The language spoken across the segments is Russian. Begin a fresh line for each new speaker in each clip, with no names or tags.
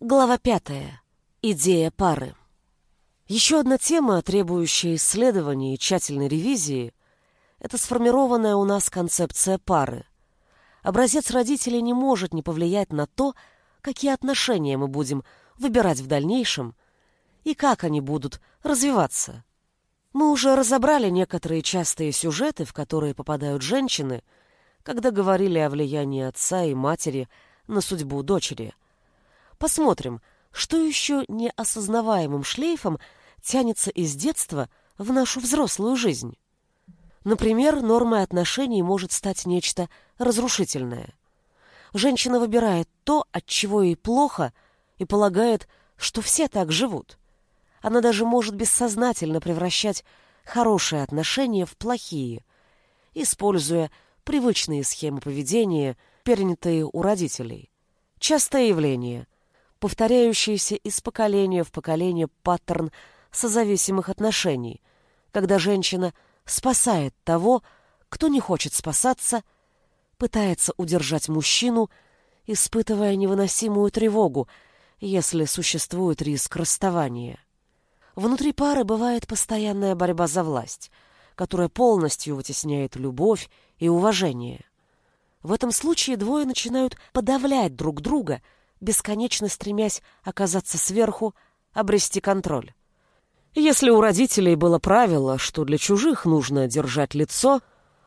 Глава пятая. Идея пары. Еще одна тема, требующая исследований и тщательной ревизии, это сформированная у нас концепция пары. Образец родителей не может не повлиять на то, какие отношения мы будем выбирать в дальнейшем и как они будут развиваться. Мы уже разобрали некоторые частые сюжеты, в которые попадают женщины, когда говорили о влиянии отца и матери на судьбу дочери – Посмотрим, что еще неосознаваемым шлейфом тянется из детства в нашу взрослую жизнь. Например, нормой отношений может стать нечто разрушительное. Женщина выбирает то, от чего ей плохо, и полагает, что все так живут. Она даже может бессознательно превращать хорошие отношения в плохие, используя привычные схемы поведения, перенятые у родителей. Частое явление – повторяющийся из поколения в поколение паттерн созависимых отношений, когда женщина спасает того, кто не хочет спасаться, пытается удержать мужчину, испытывая невыносимую тревогу, если существует риск расставания. Внутри пары бывает постоянная борьба за власть, которая полностью вытесняет любовь и уважение. В этом случае двое начинают подавлять друг друга – бесконечно стремясь оказаться сверху, обрести контроль. Если у родителей было правило, что для чужих нужно держать лицо,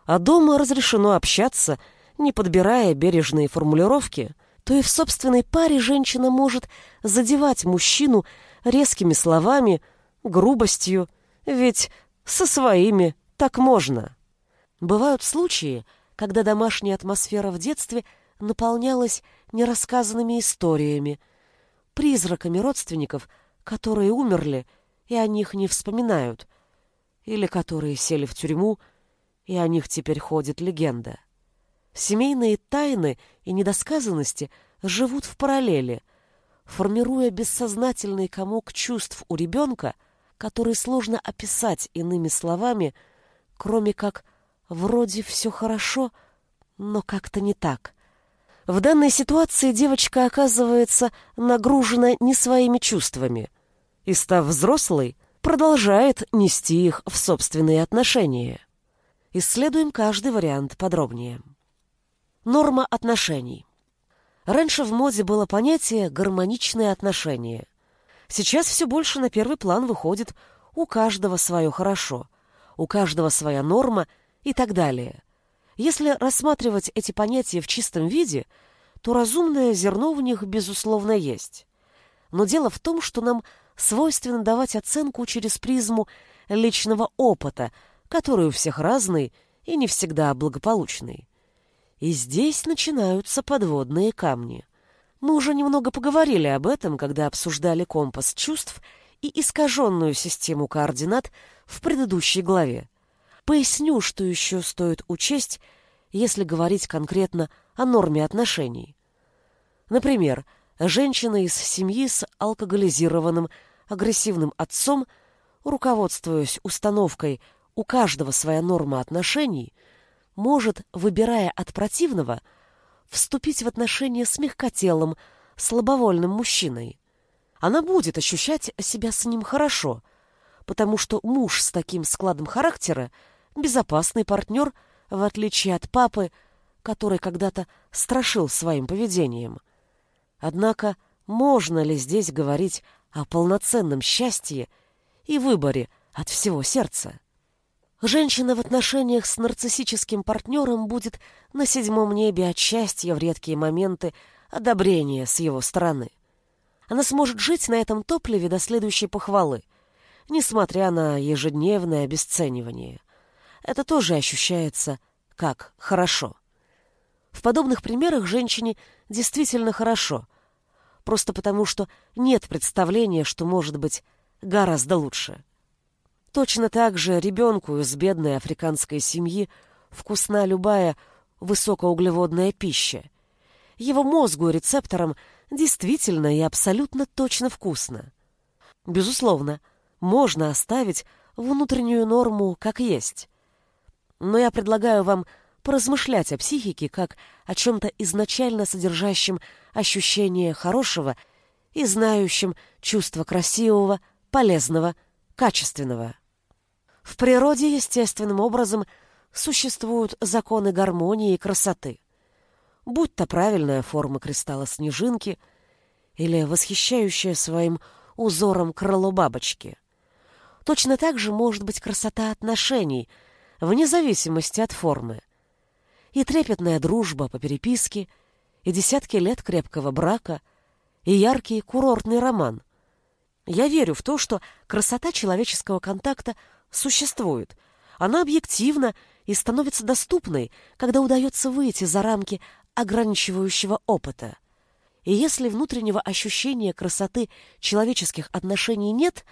а дома разрешено общаться, не подбирая бережные формулировки, то и в собственной паре женщина может задевать мужчину резкими словами, грубостью, ведь со своими так можно. Бывают случаи, когда домашняя атмосфера в детстве наполнялась нерассказанными историями, призраками родственников, которые умерли и о них не вспоминают, или которые сели в тюрьму, и о них теперь ходит легенда. Семейные тайны и недосказанности живут в параллели, формируя бессознательный комок чувств у ребенка, который сложно описать иными словами, кроме как «вроде все хорошо, но как-то не так». В данной ситуации девочка оказывается нагружена не своими чувствами и, став взрослой, продолжает нести их в собственные отношения. Исследуем каждый вариант подробнее. Норма отношений. Раньше в моде было понятие «гармоничные отношения». Сейчас все больше на первый план выходит «у каждого свое хорошо», «у каждого своя норма» и так далее – если рассматривать эти понятия в чистом виде, то разумное зерно в них, безусловно, есть. Но дело в том, что нам свойственно давать оценку через призму личного опыта, который у всех разный и не всегда благополучный. И здесь начинаются подводные камни. Мы уже немного поговорили об этом, когда обсуждали компас чувств и искаженную систему координат в предыдущей главе. Поясню, что еще стоит учесть, если говорить конкретно о норме отношений. Например, женщина из семьи с алкоголизированным, агрессивным отцом, руководствуясь установкой «у каждого своя норма отношений», может, выбирая от противного, вступить в отношения с мягкотелым, слабовольным мужчиной. Она будет ощущать себя с ним хорошо, потому что муж с таким складом характера безопасный партнер, в отличие от папы, который когда-то страшил своим поведением. Однако можно ли здесь говорить о полноценном счастье и выборе от всего сердца? Женщина в отношениях с нарциссическим партнером будет на седьмом небе от счастья в редкие моменты одобрения с его стороны. Она сможет жить на этом топливе до следующей похвалы, несмотря на ежедневное обесценивание это тоже ощущается как хорошо. В подобных примерах женщине действительно хорошо, просто потому что нет представления, что может быть гораздо лучше. Точно так же ребенку из бедной африканской семьи вкусна любая высокоуглеводная пища. Его мозгу и рецепторам действительно и абсолютно точно вкусно. Безусловно, можно оставить внутреннюю норму как есть, но я предлагаю вам поразмышлять о психике как о чем-то изначально содержащем ощущение хорошего и знающим чувство красивого, полезного, качественного. В природе естественным образом существуют законы гармонии и красоты. Будь то правильная форма кристалла снежинки или восхищающая своим узором крыло бабочки. Точно так же может быть красота отношений, вне зависимости от формы. И трепетная дружба по переписке, и десятки лет крепкого брака, и яркий курортный роман. Я верю в то, что красота человеческого контакта существует. Она объективна и становится доступной, когда удается выйти за рамки ограничивающего опыта. И если внутреннего ощущения красоты человеческих отношений нет,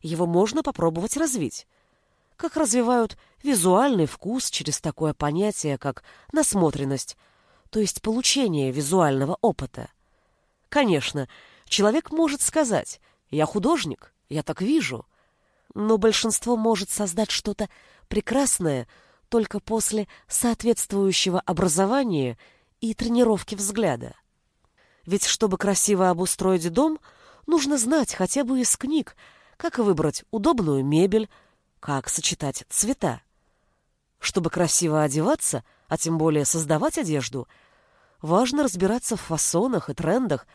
его можно попробовать развить. Как развивают визуальный вкус через такое понятие, как насмотренность, то есть получение визуального опыта. Конечно, человек может сказать «я художник, я так вижу», но большинство может создать что-то прекрасное только после соответствующего образования и тренировки взгляда. Ведь чтобы красиво обустроить дом, нужно знать хотя бы из книг, как выбрать удобную мебель, как сочетать цвета. Чтобы красиво одеваться, а тем более создавать одежду, важно разбираться в фасонах и трендах,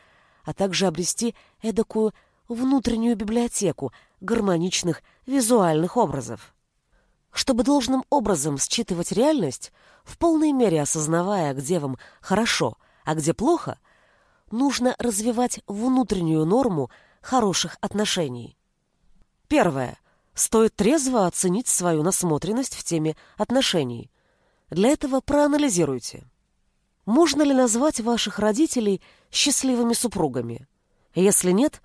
а также обрести эдакую внутреннюю библиотеку гармоничных визуальных образов. Чтобы должным образом считывать реальность, в полной мере осознавая, где вам хорошо, а где плохо, нужно развивать внутреннюю норму хороших отношений. Первое. Стоит трезво оценить свою насмотренность в теме отношений. Для этого проанализируйте. Можно ли назвать ваших родителей счастливыми супругами? Если нет,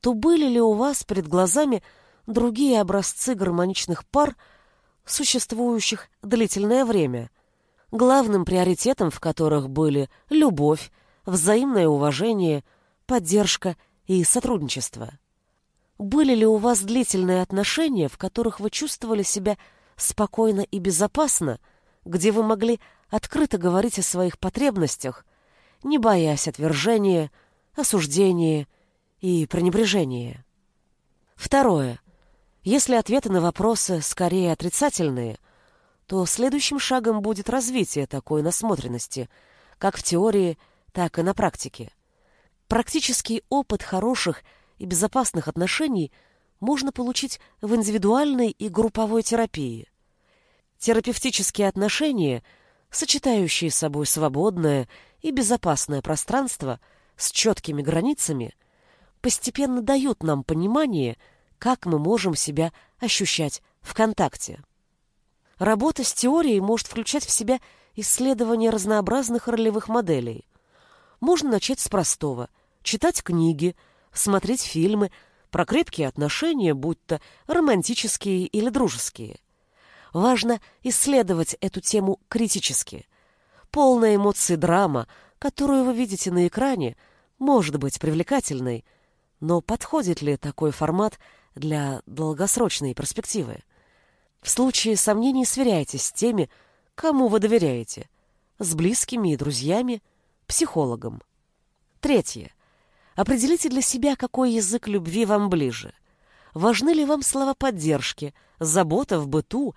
то были ли у вас перед глазами другие образцы гармоничных пар, существующих длительное время, главным приоритетом в которых были любовь, взаимное уважение, поддержка и сотрудничество? Были ли у вас длительные отношения, в которых вы чувствовали себя спокойно и безопасно, где вы могли открыто говорить о своих потребностях, не боясь отвержения, осуждения и пренебрежения? Второе. Если ответы на вопросы скорее отрицательные, то следующим шагом будет развитие такой насмотренности, как в теории, так и на практике. Практический опыт хороших и безопасных отношений можно получить в индивидуальной и групповой терапии. Терапевтические отношения, сочетающие с собой свободное и безопасное пространство с четкими границами, постепенно дают нам понимание, как мы можем себя ощущать в контакте. Работа с теорией может включать в себя исследование разнообразных ролевых моделей. Можно начать с простого – читать книги – смотреть фильмы про крепкие отношения, будь то романтические или дружеские. Важно исследовать эту тему критически. Полная эмоций драма, которую вы видите на экране, может быть привлекательной, но подходит ли такой формат для долгосрочной перспективы? В случае сомнений сверяйтесь с теми, кому вы доверяете, с близкими и друзьями, психологом. Третье. Определите для себя, какой язык любви вам ближе. Важны ли вам слова поддержки, забота в быту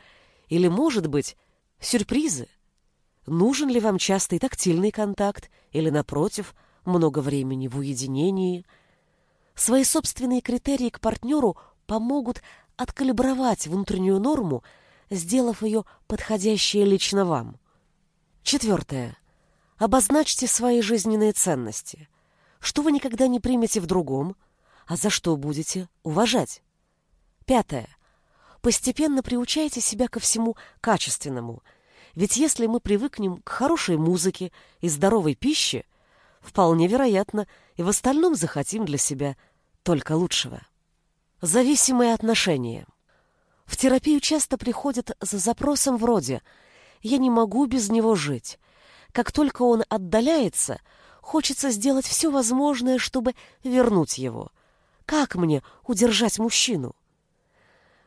или, может быть, сюрпризы? Нужен ли вам частый тактильный контакт или, напротив, много времени в уединении? Свои собственные критерии к партнеру помогут откалибровать внутреннюю норму, сделав ее подходящей лично вам. Четвертое. Обозначьте свои жизненные ценности – что вы никогда не примете в другом, а за что будете уважать. Пятое. Постепенно приучайте себя ко всему качественному, ведь если мы привыкнем к хорошей музыке и здоровой пище, вполне вероятно, и в остальном захотим для себя только лучшего. Зависимые отношения. В терапию часто приходят за запросом вроде «я не могу без него жить». Как только он отдаляется – Хочется сделать все возможное, чтобы вернуть его. Как мне удержать мужчину?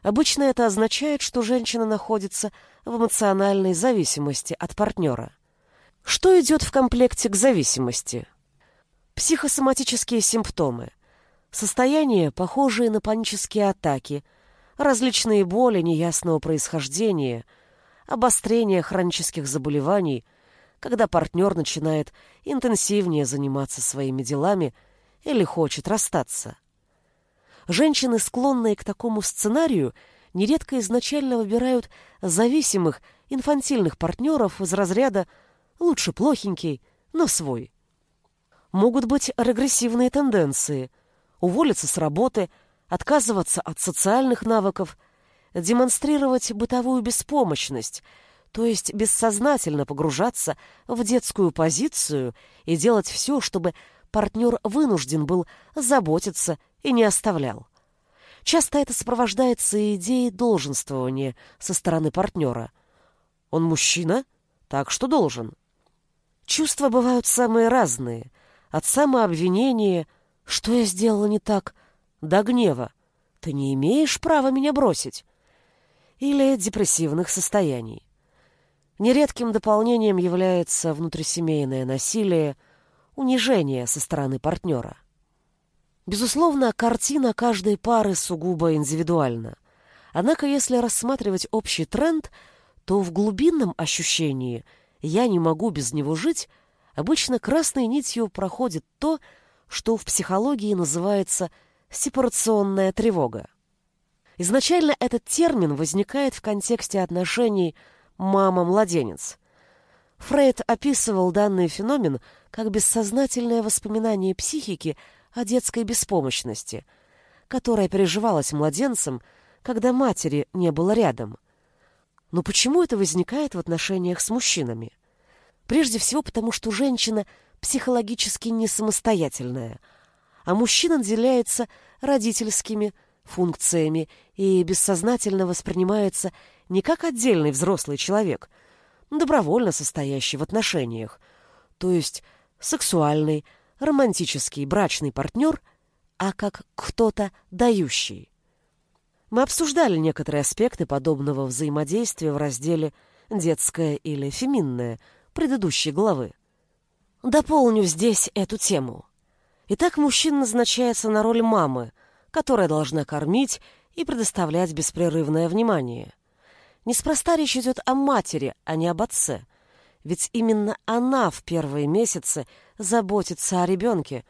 Обычно это означает, что женщина находится в эмоциональной зависимости от партнера. Что идет в комплекте к зависимости? Психосоматические симптомы, Состояния, похожие на панические атаки, различные боли неясного происхождения, обострение хронических заболеваний, когда партнер начинает интенсивнее заниматься своими делами или хочет расстаться. Женщины, склонные к такому сценарию, нередко изначально выбирают зависимых, инфантильных партнеров из разряда «лучше плохенький, но свой». Могут быть регрессивные тенденции – уволиться с работы, отказываться от социальных навыков, демонстрировать бытовую беспомощность, то есть бессознательно погружаться в детскую позицию и делать все, чтобы партнер вынужден был заботиться и не оставлял. Часто это сопровождается идеей долженствования со стороны партнера. Он мужчина, так что должен. Чувства бывают самые разные, от самообвинения «что я сделала не так?» до гнева «ты не имеешь права меня бросить» или депрессивных состояний. Нередким дополнением является внутрисемейное насилие, унижение со стороны партнера. Безусловно, картина каждой пары сугубо индивидуальна. Однако, если рассматривать общий тренд, то в глубинном ощущении «я не могу без него жить» обычно красной нитью проходит то, что в психологии называется сепарационная тревога. Изначально этот термин возникает в контексте отношений мама-младенец. Фрейд описывал данный феномен как бессознательное воспоминание психики о детской беспомощности, которая переживалась младенцем, когда матери не было рядом. Но почему это возникает в отношениях с мужчинами? Прежде всего потому, что женщина психологически не самостоятельная, а мужчина наделяется родительскими функциями и бессознательно воспринимается не как отдельный взрослый человек, добровольно состоящий в отношениях, то есть сексуальный, романтический, брачный партнер, а как кто-то дающий. Мы обсуждали некоторые аспекты подобного взаимодействия в разделе «Детское или феминное», предыдущей главы. Дополню здесь эту тему. Итак, мужчина назначается на роль мамы, которая должна кормить и предоставлять беспрерывное внимание. Неспроста речь идет о матери, а не об отце, ведь именно она в первые месяцы заботится о ребенке,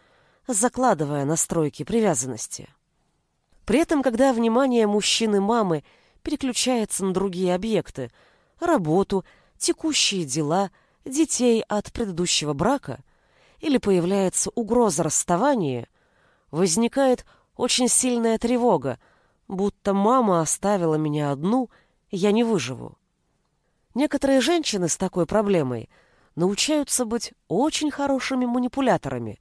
закладывая настройки привязанности. При этом, когда внимание мужчины-мамы переключается на другие объекты, работу, текущие дела – детей от предыдущего брака или появляется угроза расставания, возникает очень сильная тревога, будто мама оставила меня одну, я не выживу. Некоторые женщины с такой проблемой научаются быть очень хорошими манипуляторами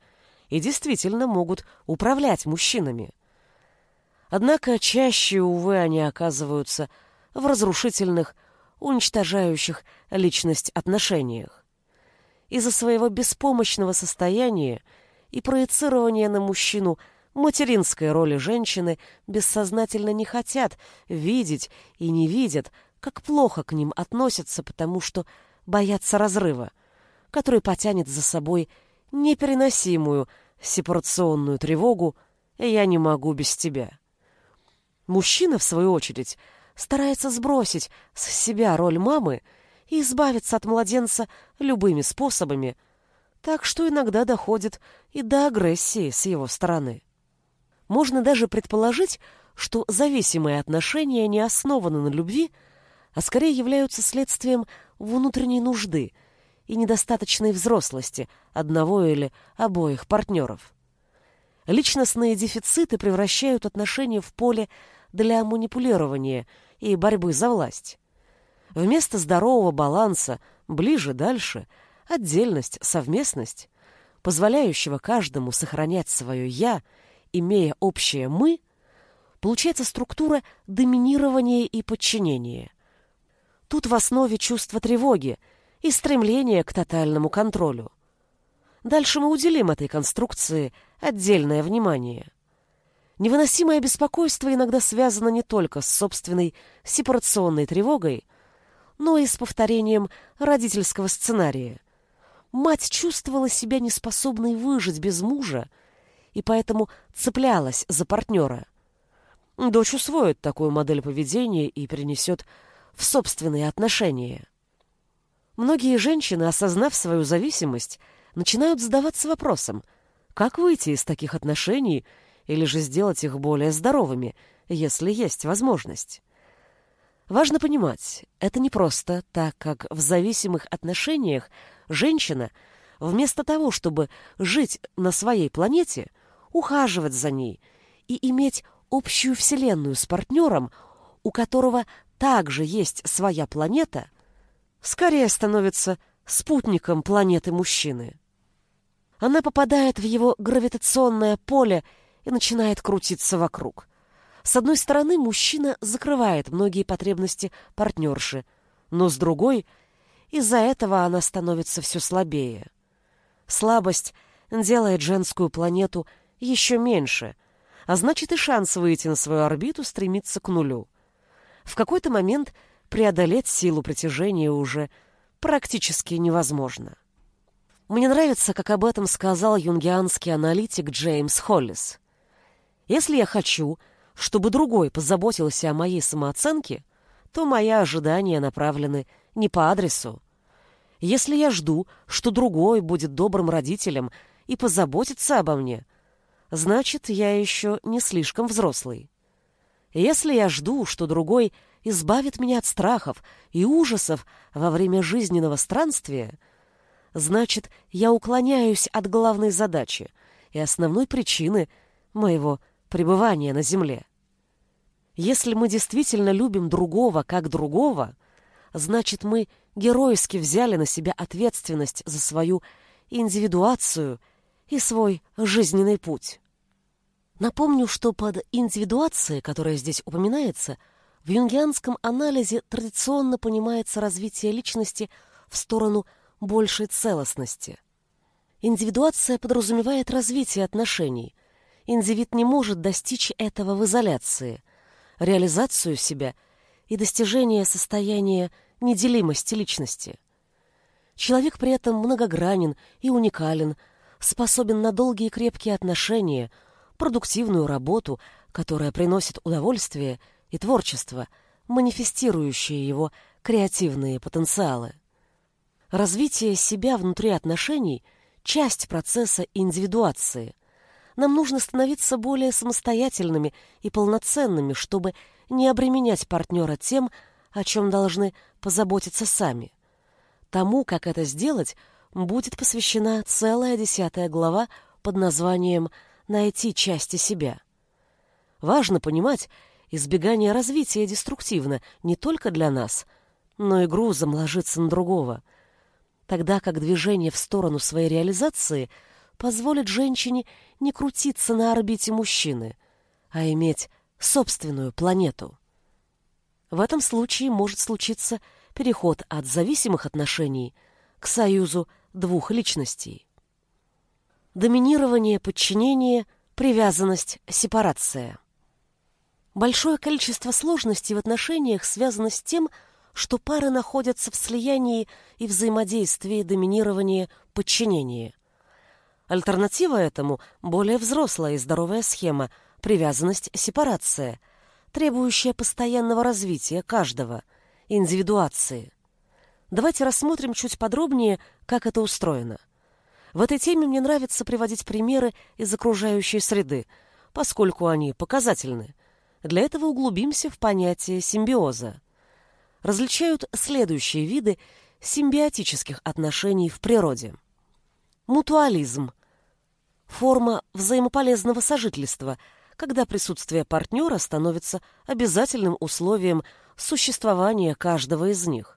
и действительно могут управлять мужчинами. Однако чаще, увы, они оказываются в разрушительных, уничтожающих личность отношениях. Из-за своего беспомощного состояния и проецирования на мужчину материнской роли женщины бессознательно не хотят видеть и не видят, как плохо к ним относятся, потому что боятся разрыва, который потянет за собой непереносимую сепарационную тревогу «я не могу без тебя». Мужчина, в свою очередь, старается сбросить с себя роль мамы и избавиться от младенца любыми способами, так что иногда доходит и до агрессии с его стороны. Можно даже предположить, что зависимые отношения не основаны на любви, а скорее являются следствием внутренней нужды и недостаточной взрослости одного или обоих партнеров. Личностные дефициты превращают отношения в поле для манипулирования – и борьбы за власть. Вместо здорового баланса ближе-дальше, отдельность, совместность, позволяющего каждому сохранять свое «я», имея общее «мы», получается структура доминирования и подчинения. Тут в основе чувство тревоги и стремление к тотальному контролю. Дальше мы уделим этой конструкции отдельное внимание. Невыносимое беспокойство иногда связано не только с собственной сепарационной тревогой, но и с повторением родительского сценария. Мать чувствовала себя неспособной выжить без мужа и поэтому цеплялась за партнера. Дочь усвоит такую модель поведения и перенесет в собственные отношения. Многие женщины, осознав свою зависимость, начинают задаваться вопросом, как выйти из таких отношений или же сделать их более здоровыми, если есть возможность. Важно понимать, это не просто, так как в зависимых отношениях женщина, вместо того, чтобы жить на своей планете, ухаживать за ней и иметь общую вселенную с партнером, у которого также есть своя планета, скорее становится спутником планеты мужчины. Она попадает в его гравитационное поле и начинает крутиться вокруг. С одной стороны, мужчина закрывает многие потребности партнерши, но с другой, из-за этого она становится все слабее. Слабость делает женскую планету еще меньше, а значит и шанс выйти на свою орбиту стремится к нулю. В какой-то момент преодолеть силу притяжения уже практически невозможно. Мне нравится, как об этом сказал юнгианский аналитик Джеймс Холлис. Если я хочу, чтобы другой позаботился о моей самооценке, то мои ожидания направлены не по адресу. Если я жду, что другой будет добрым родителем и позаботится обо мне, значит, я еще не слишком взрослый. Если я жду, что другой избавит меня от страхов и ужасов во время жизненного странствия, значит, я уклоняюсь от главной задачи и основной причины моего пребывания на земле. Если мы действительно любим другого как другого, значит, мы геройски взяли на себя ответственность за свою индивидуацию и свой жизненный путь. Напомню, что под индивидуацией, которая здесь упоминается, в юнгианском анализе традиционно понимается развитие личности в сторону большей целостности. Индивидуация подразумевает развитие отношений. Индивид не может достичь этого в изоляции. Реализацию себя и достижение состояния неделимости личности. Человек при этом многогранен и уникален, способен на долгие крепкие отношения, продуктивную работу, которая приносит удовольствие и творчество, манифестирующие его креативные потенциалы. Развитие себя внутри отношений – часть процесса индивидуации. Нам нужно становиться более самостоятельными и полноценными, чтобы не обременять партнера тем, о чем должны позаботиться сами. Тому, как это сделать, будет посвящена целая десятая глава под названием «Найти части себя». Важно понимать, избегание развития деструктивно не только для нас, но и грузом ложится на другого – тогда как движение в сторону своей реализации позволит женщине не крутиться на орбите мужчины, а иметь собственную планету. В этом случае может случиться переход от зависимых отношений к союзу двух личностей. Доминирование, подчинение, привязанность, сепарация. Большое количество сложностей в отношениях связано с тем, что пары находятся в слиянии и взаимодействии доминирования подчинения. Альтернатива этому – более взрослая и здоровая схема – привязанность-сепарация, требующая постоянного развития каждого, индивидуации. Давайте рассмотрим чуть подробнее, как это устроено. В этой теме мне нравится приводить примеры из окружающей среды, поскольку они показательны. Для этого углубимся в понятие симбиоза различают следующие виды симбиотических отношений в природе. Мутуализм – форма взаимополезного сожительства, когда присутствие партнера становится обязательным условием существования каждого из них.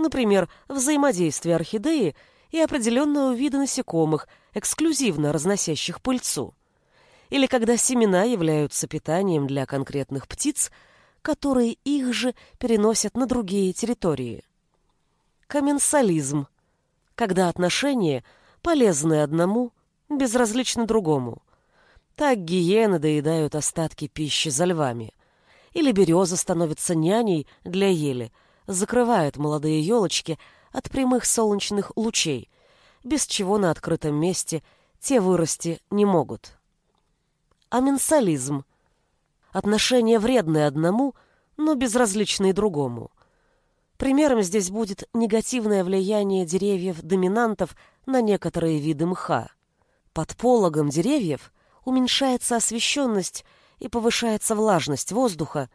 Например, взаимодействие орхидеи и определенного вида насекомых, эксклюзивно разносящих пыльцу. Или когда семена являются питанием для конкретных птиц – которые их же переносят на другие территории. Комменсализм, когда отношения, полезные одному, безразличны другому. Так гиены доедают остатки пищи за львами. Или береза становится няней для ели, закрывает молодые елочки от прямых солнечных лучей, без чего на открытом месте те вырасти не могут. Аменсализм. Отношения вредные одному, но безразличные другому. Примером здесь будет негативное влияние деревьев-доминантов на некоторые виды мха. Под пологом деревьев уменьшается освещенность и повышается влажность воздуха,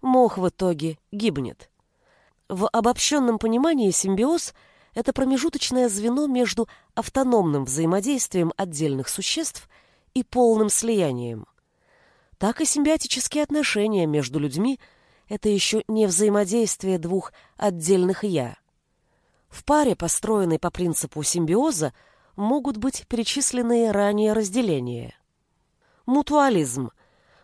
мох в итоге гибнет. В обобщенном понимании симбиоз – это промежуточное звено между автономным взаимодействием отдельных существ и полным слиянием. Так и симбиотические отношения между людьми – это еще не взаимодействие двух отдельных «я». В паре, построенной по принципу симбиоза, могут быть перечисленные ранее разделения. Мутуализм –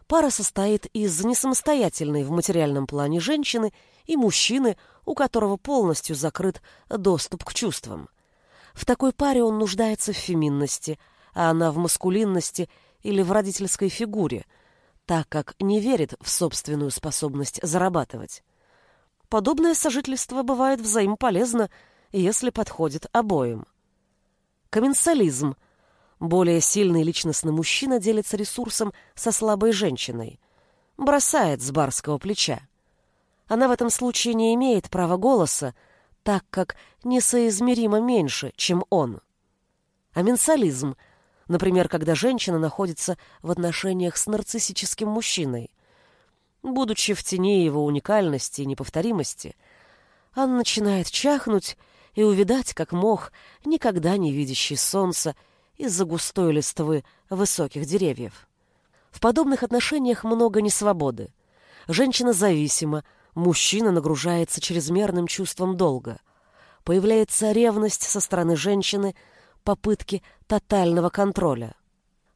Пара состоит из несамостоятельной в материальном плане женщины и мужчины, у которого полностью закрыт доступ к чувствам. В такой паре он нуждается в феминности, а она в маскулинности или в родительской фигуре, так как не верит в собственную способность зарабатывать. Подобное сожительство бывает взаимополезно, если подходит обоим. Комменсализм – более сильный личностный мужчина делится ресурсом со слабой женщиной. Бросает с барского плеча. Она в этом случае не имеет права голоса, так как несоизмеримо меньше, чем он. Аменсализм, например, когда женщина находится в отношениях с нарциссическим мужчиной. Будучи в тени его уникальности и неповторимости, она начинает чахнуть и увидать, как мох, никогда не видящий солнца из-за густой листвы высоких деревьев. В подобных отношениях много несвободы. Женщина зависима, мужчина нагружается чрезмерным чувством долга. Появляется ревность со стороны женщины, попытки тотального контроля.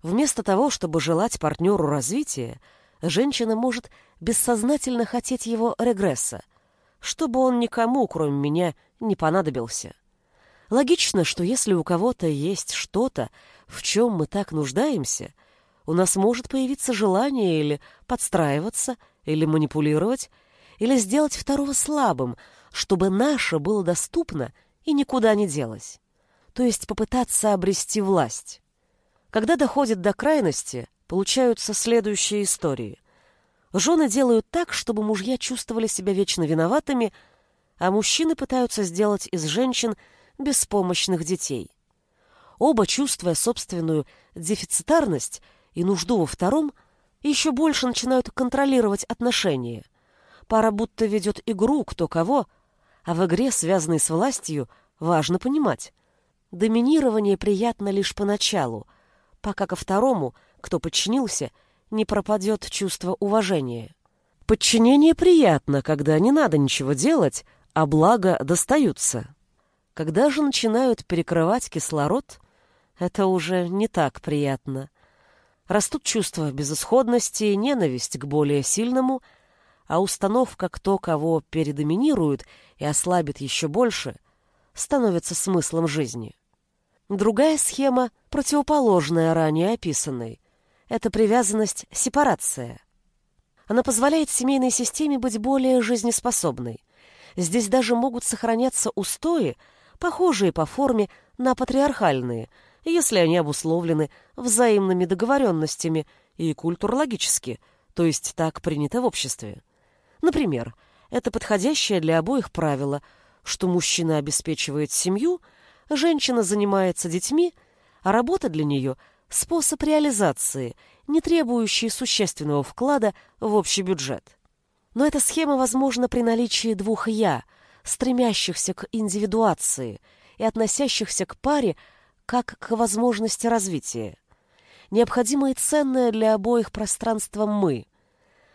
Вместо того, чтобы желать партнеру развития, женщина может бессознательно хотеть его регресса, чтобы он никому, кроме меня, не понадобился. Логично, что если у кого-то есть что-то, в чем мы так нуждаемся, у нас может появиться желание или подстраиваться, или манипулировать, или сделать второго слабым, чтобы наше было доступно и никуда не делось. То есть попытаться обрести власть. Когда доходит до крайности, получаются следующие истории. Жены делают так, чтобы мужья чувствовали себя вечно виноватыми, а мужчины пытаются сделать из женщин – беспомощных детей. Оба, чувствуя собственную дефицитарность и нужду во втором, еще больше начинают контролировать отношения. Пара будто ведет игру кто кого, а в игре, связанной с властью, важно понимать. Доминирование приятно лишь поначалу, пока ко второму, кто подчинился, не пропадет чувство уважения. Подчинение приятно, когда не надо ничего делать, а благо достаются. Когда же начинают перекрывать кислород, это уже не так приятно. Растут чувства безысходности, ненависть к более сильному, а установка, кто кого передоминирует и ослабит еще больше, становится смыслом жизни. Другая схема, противоположная ранее описанной, это привязанность-сепарация. Она позволяет семейной системе быть более жизнеспособной. Здесь даже могут сохраняться устои, похожие по форме на патриархальные, если они обусловлены взаимными договоренностями и культурологически, то есть так принято в обществе. Например, это подходящее для обоих правило, что мужчина обеспечивает семью, женщина занимается детьми, а работа для нее – способ реализации, не требующий существенного вклада в общий бюджет. Но эта схема возможна при наличии двух «я», стремящихся к индивидуации и относящихся к паре как к возможности развития. Необходимо и ценное для обоих пространство «мы».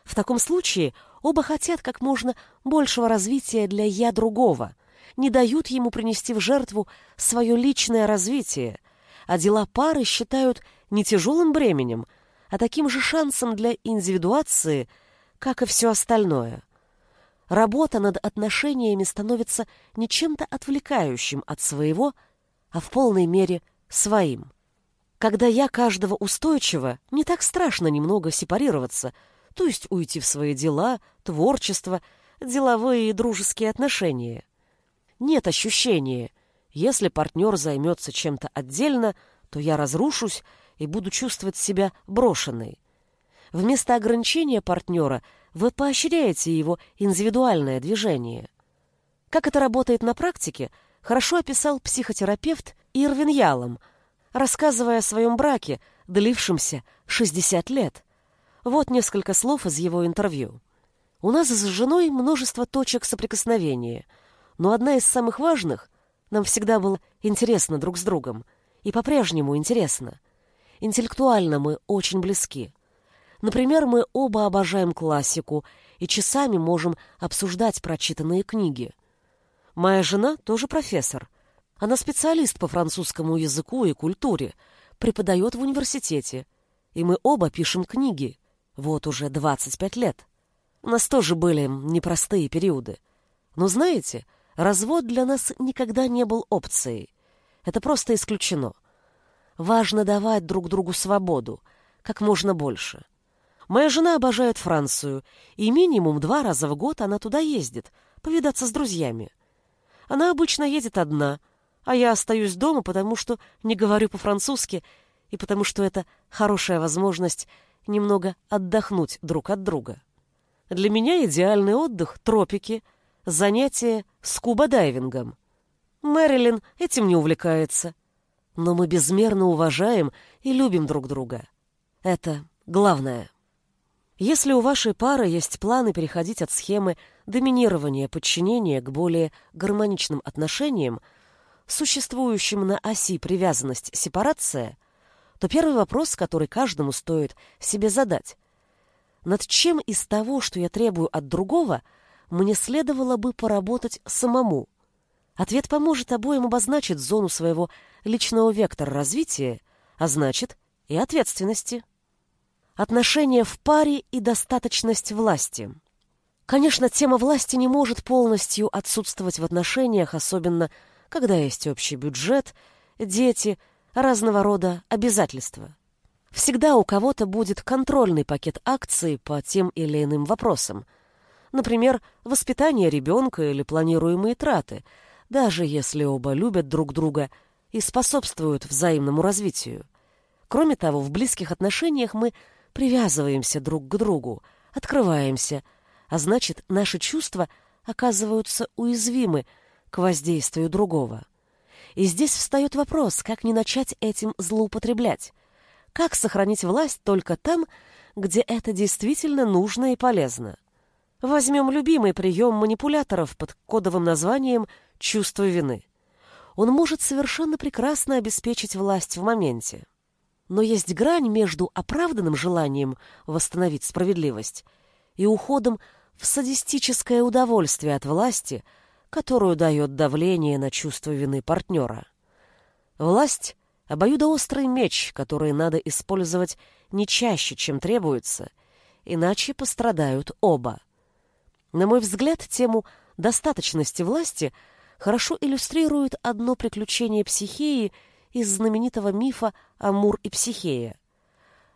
В таком случае оба хотят как можно большего развития для «я» другого, не дают ему принести в жертву свое личное развитие, а дела пары считают не тяжелым бременем, а таким же шансом для индивидуации, как и все остальное. Работа над отношениями становится не чем-то отвлекающим от своего, а в полной мере своим. Когда я каждого устойчиво, не так страшно немного сепарироваться, то есть уйти в свои дела, творчество, деловые и дружеские отношения. Нет ощущения, если партнер займется чем-то отдельно, то я разрушусь и буду чувствовать себя брошенной. Вместо ограничения партнера вы поощряете его индивидуальное движение. Как это работает на практике, хорошо описал психотерапевт Ирвин Ялом, рассказывая о своем браке, длившемся 60 лет. Вот несколько слов из его интервью. «У нас с женой множество точек соприкосновения, но одна из самых важных — нам всегда было интересно друг с другом, и по-прежнему интересно. Интеллектуально мы очень близки. Например, мы оба обожаем классику и часами можем обсуждать прочитанные книги. Моя жена тоже профессор. Она специалист по французскому языку и культуре, преподает в университете. И мы оба пишем книги. Вот уже 25 лет. У нас тоже были непростые периоды. Но знаете, развод для нас никогда не был опцией. Это просто исключено. Важно давать друг другу свободу, как можно больше. Моя жена обожает Францию, и минимум два раза в год она туда ездит, повидаться с друзьями. Она обычно едет одна, а я остаюсь дома, потому что не говорю по-французски и потому что это хорошая возможность немного отдохнуть друг от друга. Для меня идеальный отдых — тропики, занятия скуба-дайвингом. Мэрилин этим не увлекается. Но мы безмерно уважаем и любим друг друга. Это главное. Если у вашей пары есть планы переходить от схемы доминирования подчинения к более гармоничным отношениям, существующим на оси привязанность-сепарация, то первый вопрос, который каждому стоит себе задать, над чем из того, что я требую от другого, мне следовало бы поработать самому? Ответ поможет обоим обозначить зону своего личного вектора развития, а значит и ответственности. Отношения в паре и достаточность власти. Конечно, тема власти не может полностью отсутствовать в отношениях, особенно когда есть общий бюджет, дети, разного рода обязательства. Всегда у кого-то будет контрольный пакет акций по тем или иным вопросам. Например, воспитание ребенка или планируемые траты, даже если оба любят друг друга и способствуют взаимному развитию. Кроме того, в близких отношениях мы привязываемся друг к другу, открываемся, а значит, наши чувства оказываются уязвимы к воздействию другого. И здесь встает вопрос, как не начать этим злоупотреблять, как сохранить власть только там, где это действительно нужно и полезно. Возьмем любимый прием манипуляторов под кодовым названием «чувство вины». Он может совершенно прекрасно обеспечить власть в моменте. Но есть грань между оправданным желанием восстановить справедливость и уходом в садистическое удовольствие от власти, которую дает давление на чувство вины партнера. Власть — обоюдоострый меч, который надо использовать не чаще, чем требуется, иначе пострадают оба. На мой взгляд, тему достаточности власти хорошо иллюстрирует одно приключение психеи — из знаменитого мифа «Амур и Психея».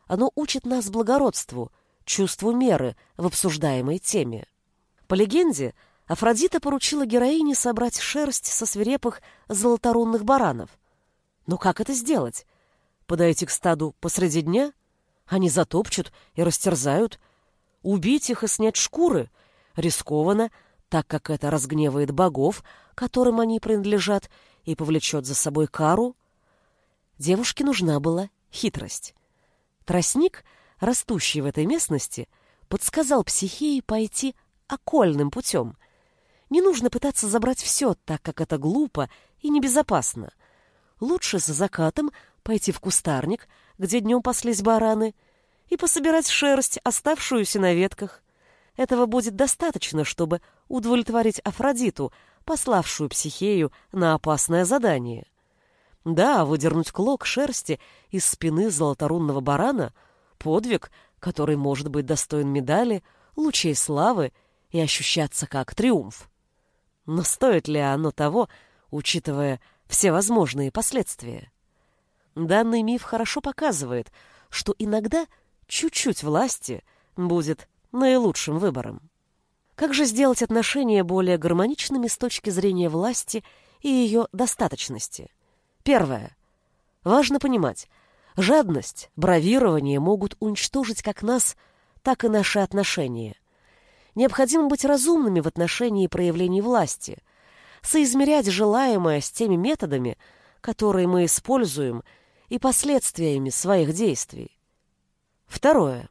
Оно учит нас благородству, чувству меры в обсуждаемой теме. По легенде, Афродита поручила героине собрать шерсть со свирепых золоторунных баранов. Но как это сделать? Подойти к стаду посреди дня? Они затопчут и растерзают. Убить их и снять шкуры рискованно, так как это разгневает богов, которым они принадлежат, и повлечет за собой кару. Девушке нужна была хитрость. Тростник, растущий в этой местности, подсказал психии пойти окольным путем. Не нужно пытаться забрать все, так как это глупо и небезопасно. Лучше за закатом пойти в кустарник, где днем паслись бараны, и пособирать шерсть, оставшуюся на ветках. Этого будет достаточно, чтобы удовлетворить Афродиту, пославшую психею на опасное задание. Да, выдернуть клок шерсти из спины золоторунного барана — подвиг, который может быть достоин медали, лучей славы и ощущаться как триумф. Но стоит ли оно того, учитывая все возможные последствия? Данный миф хорошо показывает, что иногда чуть-чуть власти будет наилучшим выбором. Как же сделать отношения более гармоничными с точки зрения власти и ее достаточности? Первое. Важно понимать, Жадность, бравирование могут уничтожить как нас, так и наши отношения. Необходимо быть разумными в отношении проявлений власти, соизмерять желаемое с теми методами, которые мы используем, и последствиями своих действий. Второе.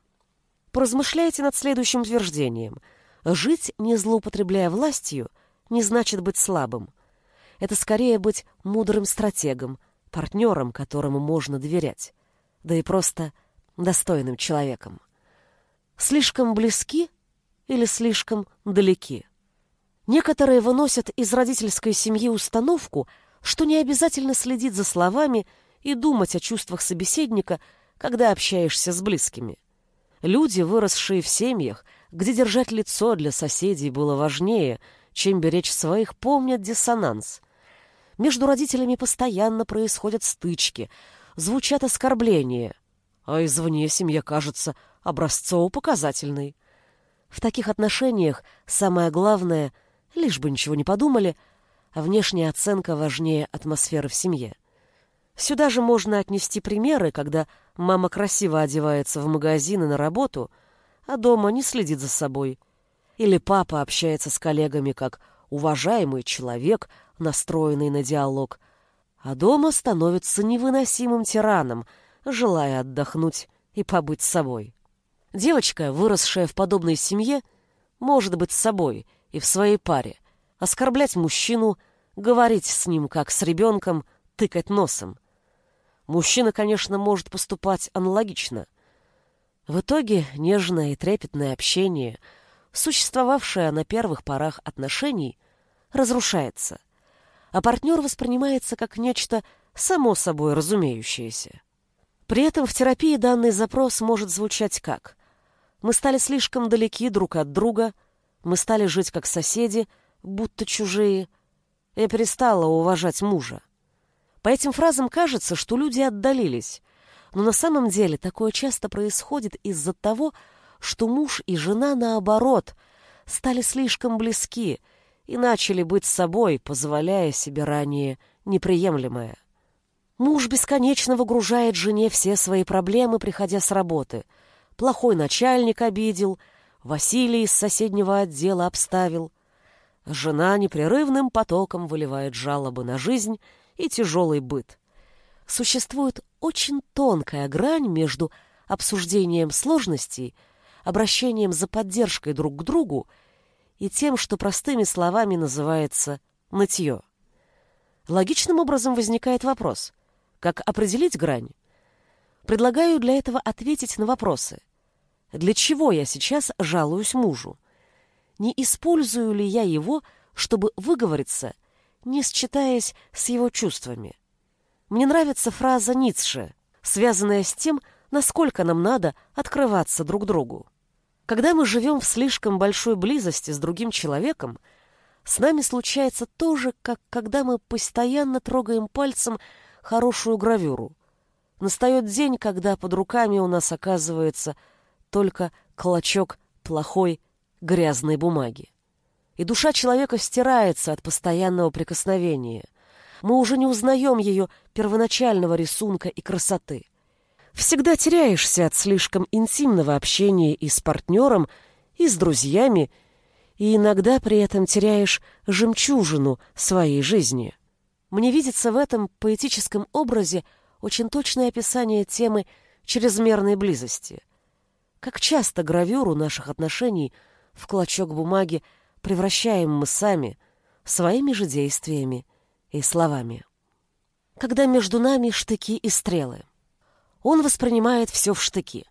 Поразмышляйте над следующим утверждением. Жить, не злоупотребляя властью, не значит быть слабым. Это скорее быть мудрым стратегом, партнером, которому можно доверять, да и просто достойным человеком. Слишком близки или слишком далеки? Некоторые выносят из родительской семьи установку, что не обязательно следить за словами и думать о чувствах собеседника, когда общаешься с близкими. Люди, выросшие в семьях, где держать лицо для соседей было важнее, чем беречь своих, помнят диссонанс. Между родителями постоянно происходят стычки, звучат оскорбления, а извне семья кажется образцово-показательной. В таких отношениях самое главное, лишь бы ничего не подумали, а внешняя оценка важнее атмосферы в семье. Сюда же можно отнести примеры, когда мама красиво одевается в магазин и на работу, а дома не следит за собой. Или папа общается с коллегами как уважаемый человек, настроенный на диалог, а дома становится невыносимым тираном, желая отдохнуть и побыть собой. Девочка, выросшая в подобной семье, может быть с собой и в своей паре, оскорблять мужчину, говорить с ним как с ребенком, тыкать носом. Мужчина, конечно, может поступать аналогично. В итоге нежное и трепетное общение, существовавшее на первых порах отношений, разрушается – а партнер воспринимается как нечто само собой разумеющееся. При этом в терапии данный запрос может звучать как «Мы стали слишком далеки друг от друга», «Мы стали жить как соседи, будто чужие», «Я перестала уважать мужа». По этим фразам кажется, что люди отдалились, но на самом деле такое часто происходит из-за того, что муж и жена, наоборот, стали слишком близки – и начали быть собой, позволяя себе ранее неприемлемое. Муж бесконечно выгружает жене все свои проблемы, приходя с работы. Плохой начальник обидел, Василий из соседнего отдела обставил. Жена непрерывным потоком выливает жалобы на жизнь и тяжелый быт. Существует очень тонкая грань между обсуждением сложностей, обращением за поддержкой друг к другу и тем, что простыми словами называется нытье. Логичным образом возникает вопрос, как определить грань? Предлагаю для этого ответить на вопросы. Для чего я сейчас жалуюсь мужу? Не использую ли я его, чтобы выговориться, не считаясь с его чувствами? Мне нравится фраза Ницше, связанная с тем, насколько нам надо открываться друг другу. Когда мы живем в слишком большой близости с другим человеком, с нами случается то же, как когда мы постоянно трогаем пальцем хорошую гравюру. Настает день, когда под руками у нас оказывается только клочок плохой грязной бумаги. И душа человека стирается от постоянного прикосновения. Мы уже не узнаем ее первоначального рисунка и красоты всегда теряешься от слишком интимного общения и с партнером, и с друзьями, и иногда при этом теряешь жемчужину своей жизни. Мне видится в этом поэтическом образе очень точное описание темы чрезмерной близости. Как часто гравюру наших отношений в клочок бумаги превращаем мы сами своими же действиями и словами. Когда между нами штыки и стрелы. Он воспринимает все в штыки.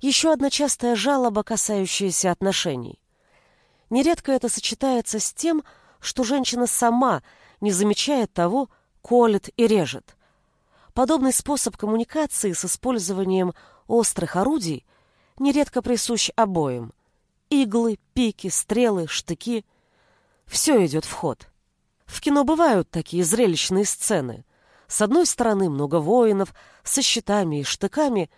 Еще одна частая жалоба, касающаяся отношений. Нередко это сочетается с тем, что женщина сама не замечает того, колет и режет. Подобный способ коммуникации с использованием острых орудий нередко присущ обоим. Иглы, пики, стрелы, штыки — все идет в ход. В кино бывают такие зрелищные сцены. С одной стороны много воинов со щитами и штыками,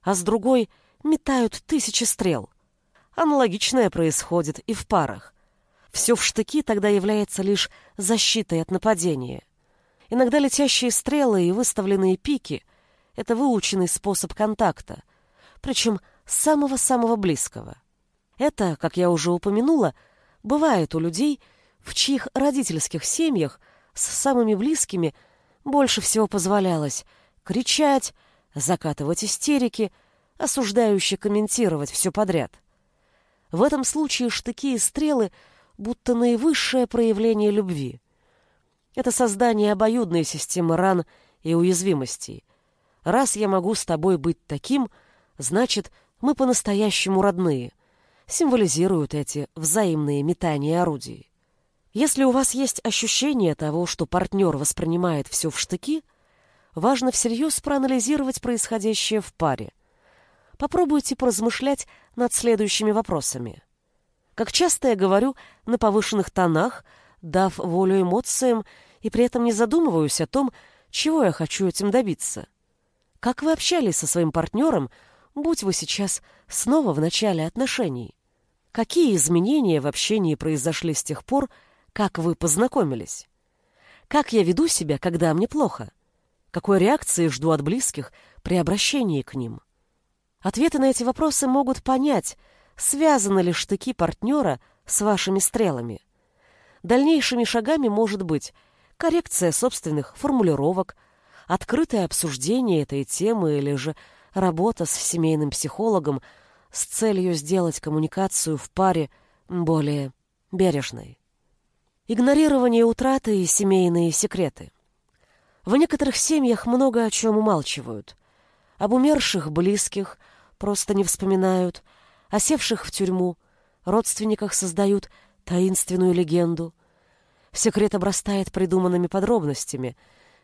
а с другой метают тысячи стрел. Аналогичное происходит и в парах. Все в штыки тогда является лишь защитой от нападения. Иногда летящие стрелы и выставленные пики — Это выученный способ контакта, причем самого-самого близкого. Это, как я уже упомянула, бывает у людей, в чьих родительских семьях с самыми близкими больше всего позволялось кричать, закатывать истерики, осуждающе комментировать все подряд. В этом случае штыки и стрелы будто наивысшее проявление любви. Это создание обоюдной системы ран и уязвимостей. Раз я могу с тобой быть таким, значит, мы по-настоящему родные. Символизируют эти взаимные метания орудий. Если у вас есть ощущение того, что партнер воспринимает все в штыки, важно всерьез проанализировать происходящее в паре. Попробуйте поразмышлять над следующими вопросами. Как часто я говорю на повышенных тонах, дав волю эмоциям и при этом не задумываюсь о том, чего я хочу этим добиться. Как вы общались со своим партнером, будь вы сейчас снова в начале отношений? Какие изменения в общении произошли с тех пор, как вы познакомились? Как я веду себя, когда мне плохо? Какой реакции жду от близких при обращении к ним? Ответы на эти вопросы могут понять, связаны ли штыки партнера с вашими стрелами. Дальнейшими шагами может быть коррекция собственных формулировок, открытое обсуждение этой темы или же работа с семейным психологом с целью сделать коммуникацию в паре более бережной. Игнорирование утраты и семейные секреты. В некоторых семьях много о чем умалчивают. Об умерших близких просто не вспоминают, осевших в тюрьму, родственниках создают таинственную легенду. Секрет обрастает придуманными подробностями,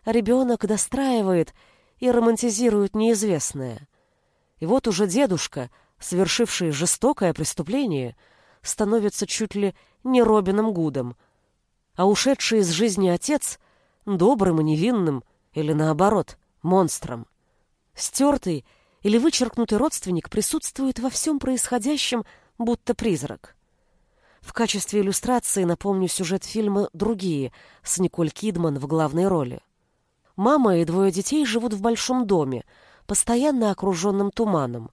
а ребенок достраивает и романтизирует неизвестное. И вот уже дедушка, совершивший жестокое преступление, становится чуть ли не Робином Гудом, а ушедший из жизни отец — добрым и невинным, или наоборот, монстром. Стертый или вычеркнутый родственник присутствует во всем происходящем, будто призрак. В качестве иллюстрации напомню сюжет фильма «Другие» с Николь Кидман в главной роли. Мама и двое детей живут в большом доме, постоянно окруженном туманом.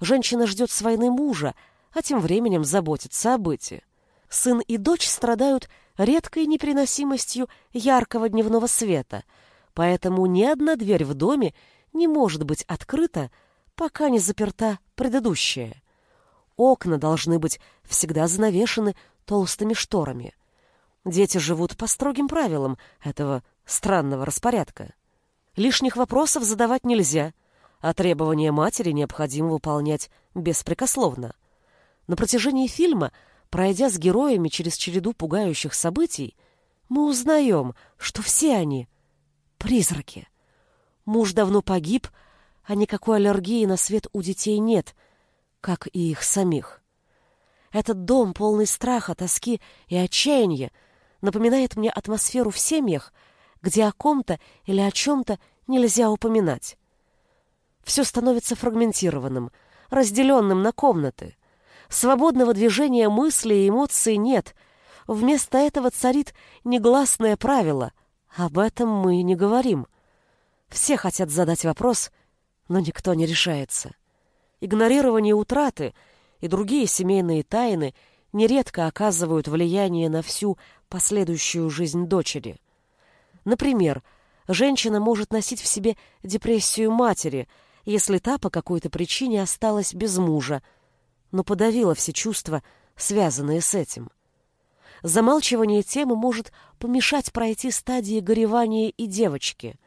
Женщина ждет с войны мужа, а тем временем заботится о быте. Сын и дочь страдают редкой непереносимостью яркого дневного света, поэтому ни одна дверь в доме не может быть открыта, пока не заперта предыдущая. Окна должны быть всегда занавешены толстыми шторами. Дети живут по строгим правилам этого странного распорядка. Лишних вопросов задавать нельзя, а требования матери необходимо выполнять беспрекословно. На протяжении фильма – Пройдя с героями через череду пугающих событий, мы узнаем, что все они — призраки. Муж давно погиб, а никакой аллергии на свет у детей нет, как и их самих. Этот дом, полный страха, тоски и отчаяния, напоминает мне атмосферу в семьях, где о ком-то или о чем-то нельзя упоминать. Все становится фрагментированным, разделенным на комнаты. Свободного движения мысли и эмоций нет. Вместо этого царит негласное правило. Об этом мы не говорим. Все хотят задать вопрос, но никто не решается. Игнорирование утраты и другие семейные тайны нередко оказывают влияние на всю последующую жизнь дочери. Например, женщина может носить в себе депрессию матери, если та по какой-то причине осталась без мужа, но подавила все чувства, связанные с этим. Замалчивание темы может помешать пройти стадии горевания и девочки.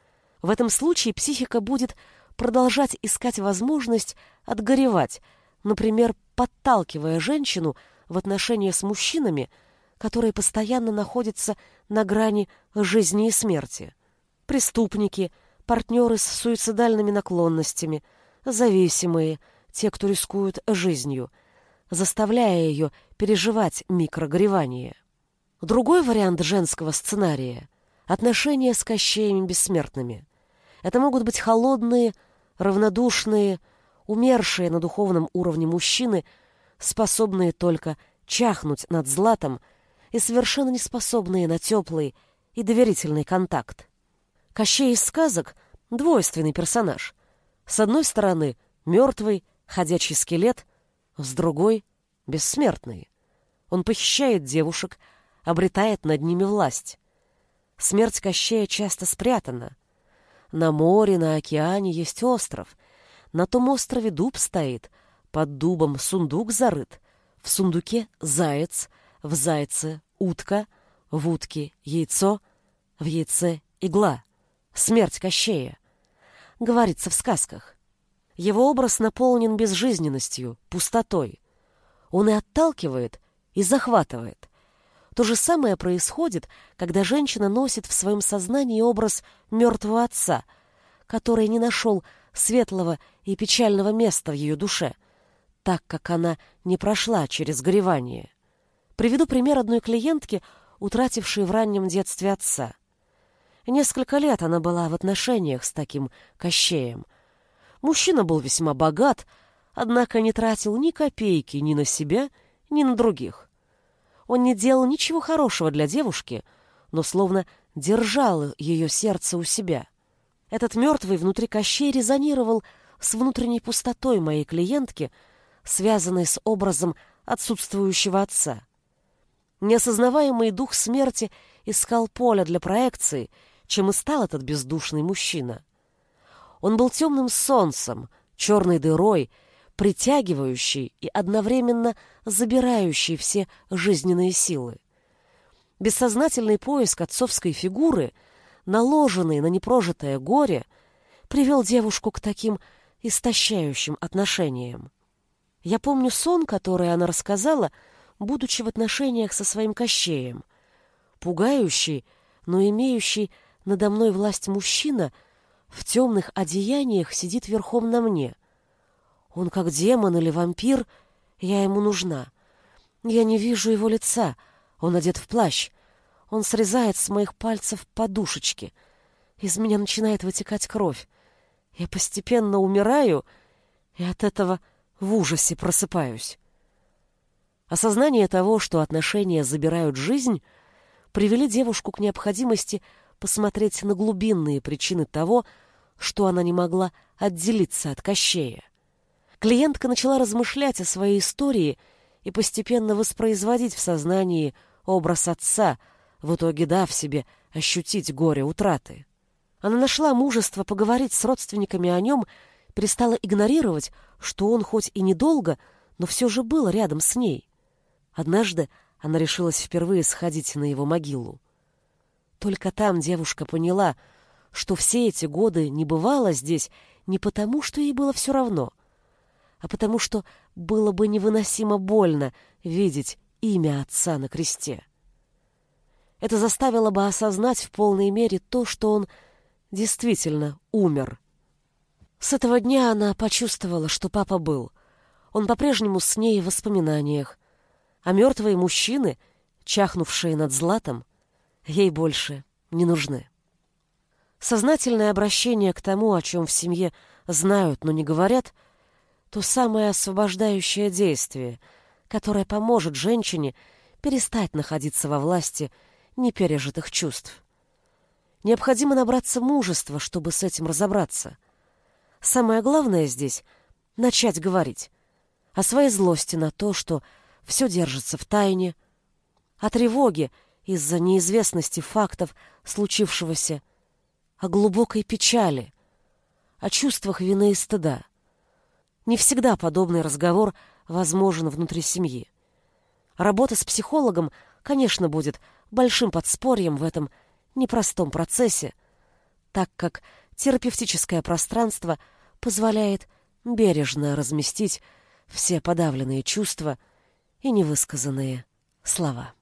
В этом случае психика будет продолжать искать возможность отгоревать, например, подталкивая женщину в отношения с мужчинами, которые постоянно находятся на грани жизни и смерти. Преступники, партнеры с суицидальными наклонностями, зависимые – те, кто рискуют жизнью, заставляя ее переживать микрогревание. Другой вариант женского сценария — отношения с кощеями бессмертными. Это могут быть холодные, равнодушные, умершие на духовном уровне мужчины, способные только чахнуть над златом и совершенно неспособные на теплый и доверительный контакт. Кощей из сказок двойственный персонаж. С одной стороны, мертвый, ходячий скелет, с другой — бессмертный. Он похищает девушек, обретает над ними власть. Смерть Кощея часто спрятана. На море, на океане есть остров. На том острове дуб стоит, под дубом сундук зарыт. В сундуке заяц, в зайце утка, в утке яйцо, в яйце игла. Смерть Кощея. Говорится в сказках. Его образ наполнен безжизненностью, пустотой. Он и отталкивает, и захватывает. То же самое происходит, когда женщина носит в своем сознании образ мертвого отца, который не нашел светлого и печального места в ее душе, так как она не прошла через горевание. Приведу пример одной клиентки, утратившей в раннем детстве отца. Несколько лет она была в отношениях с таким Кощеем. Мужчина был весьма богат, однако не тратил ни копейки ни на себя, ни на других. Он не делал ничего хорошего для девушки, но словно держал ее сердце у себя. Этот мертвый внутри Кощей резонировал с внутренней пустотой моей клиентки, связанной с образом отсутствующего отца. Неосознаваемый дух смерти искал поле для проекции, чем и стал этот бездушный мужчина. Он был темным солнцем, черной дырой, притягивающий и одновременно забирающий все жизненные силы. Бессознательный поиск отцовской фигуры, наложенный на непрожитое горе, привел девушку к таким истощающим отношениям. Я помню сон, который она рассказала, будучи в отношениях со своим Кощеем. Пугающий, но имеющий надо мной власть мужчина в темных одеяниях сидит верхом на мне. Он как демон или вампир, я ему нужна. Я не вижу его лица, он одет в плащ. Он срезает с моих пальцев подушечки. Из меня начинает вытекать кровь. Я постепенно умираю, и от этого в ужасе просыпаюсь. Осознание того, что отношения забирают жизнь, привели девушку к необходимости посмотреть на глубинные причины того, она не могла отделиться от Кощея. Клиентка начала размышлять о своей истории и постепенно воспроизводить в сознании образ отца, в итоге дав себе ощутить горе утраты. Она нашла мужество поговорить с родственниками о нем, перестала игнорировать, что он хоть и недолго, но все же был рядом с ней. Однажды она решилась впервые сходить на его могилу. Только там девушка поняла, что все эти годы не бывало здесь не потому, что ей было все равно — а потому что было бы невыносимо больно видеть имя отца на кресте. Это заставило бы осознать в полной мере то, что он действительно умер. С этого дня она почувствовала, что папа был. Он по-прежнему с ней в воспоминаниях. А мертвые мужчины, чахнувшие над златом, ей больше не нужны. Сознательное обращение к тому, о чем в семье знают, но не говорят — то самое освобождающее действие, которое поможет женщине перестать находиться во власти непережитых чувств. Необходимо набраться мужества, чтобы с этим разобраться. Самое главное здесь — начать говорить о своей злости на то, что все держится в тайне, о тревоге из-за неизвестности фактов случившегося, о глубокой печали, о чувствах вины и стыда. Не всегда подобный разговор возможен внутри семьи. Работа с психологом, конечно, будет большим подспорьем в этом непростом процессе, так как терапевтическое пространство позволяет бережно разместить все подавленные чувства и невысказанные слова.